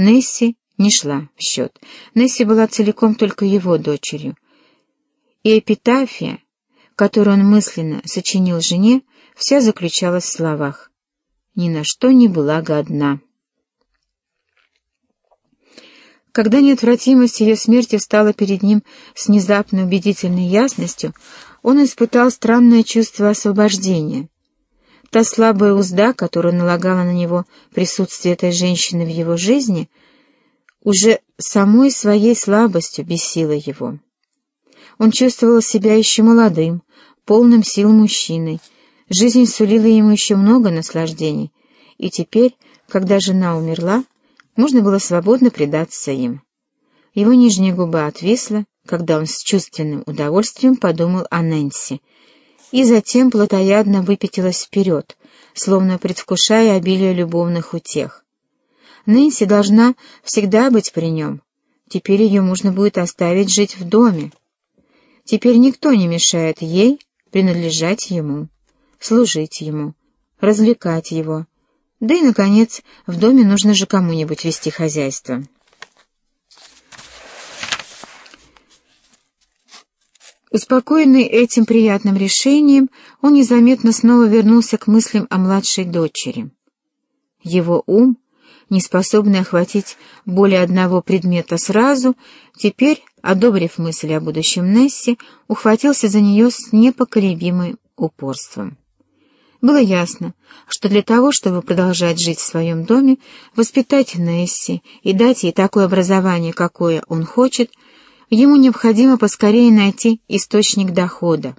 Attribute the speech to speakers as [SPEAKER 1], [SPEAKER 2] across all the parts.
[SPEAKER 1] Несси не шла в счет. Несси была целиком только его дочерью. И эпитафия, которую он мысленно сочинил жене, вся заключалась в словах «Ни на что не была годна». Когда неотвратимость ее смерти встала перед ним с внезапной убедительной ясностью, он испытал странное чувство освобождения. Та слабая узда, которую налагала на него присутствие этой женщины в его жизни, уже самой своей слабостью бесила его. Он чувствовал себя еще молодым, полным сил мужчиной. Жизнь сулила ему еще много наслаждений, и теперь, когда жена умерла, можно было свободно предаться им. Его нижняя губа отвисла, когда он с чувственным удовольствием подумал о Нэнси, и затем плотоядно выпятилась вперед, словно предвкушая обилие любовных утех. Нэнси должна всегда быть при нем. Теперь ее можно будет оставить жить в доме. Теперь никто не мешает ей принадлежать ему, служить ему, развлекать его, да и, наконец, в доме нужно же кому-нибудь вести хозяйство. Успокоенный этим приятным решением, он незаметно снова вернулся к мыслям о младшей дочери. Его ум, не способный охватить более одного предмета сразу, теперь, одобрив мысль о будущем Несси, ухватился за нее с непоколебимым упорством. Было ясно, что для того, чтобы продолжать жить в своем доме, воспитать Несси и дать ей такое образование, какое он хочет, ему необходимо поскорее найти источник дохода.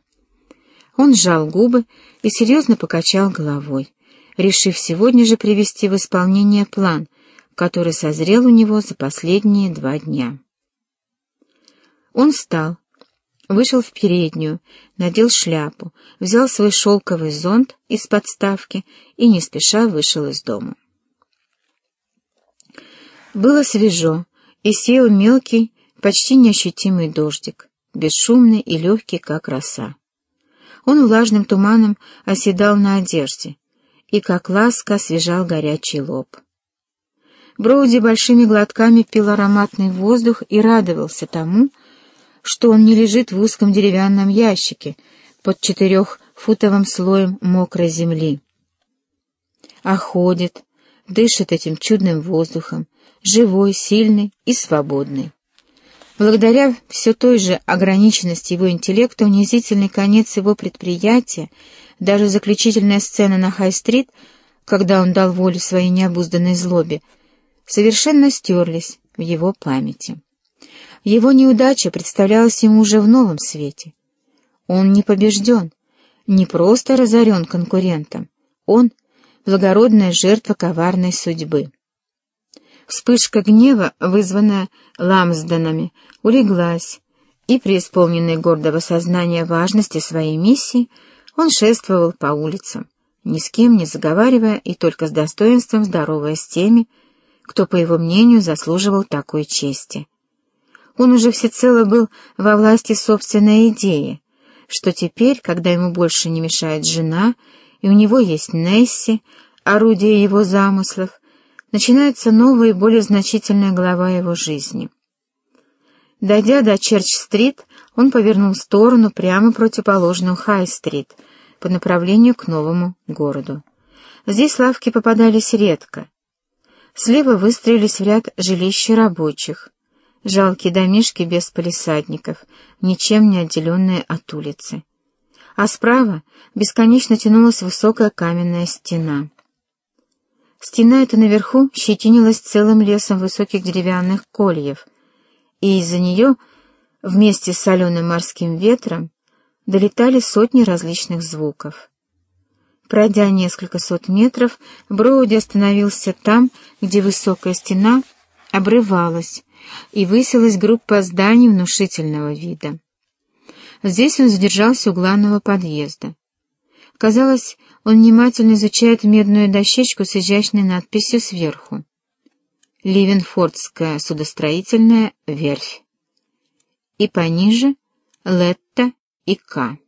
[SPEAKER 1] Он сжал губы и серьезно покачал головой, решив сегодня же привести в исполнение план, который созрел у него за последние два дня. Он встал, вышел в переднюю, надел шляпу, взял свой шелковый зонт из подставки и не спеша вышел из дома. Было свежо, и сел мелкий, почти неощутимый дождик, бесшумный и легкий, как роса. Он влажным туманом оседал на одежде и, как ласка, освежал горячий лоб. Броуди большими глотками пил ароматный воздух и радовался тому, что он не лежит в узком деревянном ящике под четырехфутовым слоем мокрой земли, а ходит, дышит этим чудным воздухом, живой, сильный и свободный. Благодаря все той же ограниченности его интеллекта, унизительный конец его предприятия, даже заключительная сцена на Хай-стрит, когда он дал волю своей необузданной злобе, совершенно стерлись в его памяти. Его неудача представлялась ему уже в новом свете. Он не побежден, не просто разорен конкурентом, он — благородная жертва коварной судьбы. Вспышка гнева, вызванная Ламсденами, улеглась, и, преисполненный гордого сознания важности своей миссии, он шествовал по улицам, ни с кем не заговаривая и только с достоинством здоровая с теми, кто, по его мнению, заслуживал такой чести. Он уже всецело был во власти собственной идеи, что теперь, когда ему больше не мешает жена, и у него есть Несси, орудие его замыслов, начинается новая и более значительная глава его жизни. Дойдя до Черч-стрит, он повернул в сторону прямо противоположную Хай-стрит по направлению к новому городу. Здесь лавки попадались редко. Слева выстроились в ряд жилища рабочих — жалкие домишки без полисадников, ничем не отделенные от улицы. А справа бесконечно тянулась высокая каменная стена. Стена эта наверху щетинилась целым лесом высоких деревянных кольев, и из-за нее, вместе с соленым морским ветром, долетали сотни различных звуков. Пройдя несколько сот метров, Броуди остановился там, где высокая стена обрывалась, и высилась группа зданий внушительного вида. Здесь он задержался у главного подъезда. Казалось, он внимательно изучает медную дощечку с изящной надписью сверху. «Ливенфордская судостроительная верфь». И пониже «Летта» и «К».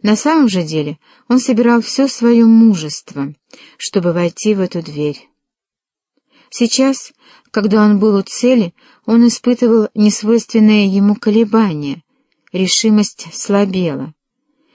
[SPEAKER 1] На самом же деле он собирал все свое мужество, чтобы войти в эту дверь. Сейчас, когда он был у цели, он испытывал несвойственное ему колебание, решимость слабела.